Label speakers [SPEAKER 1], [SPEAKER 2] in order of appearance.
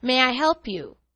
[SPEAKER 1] May I help you?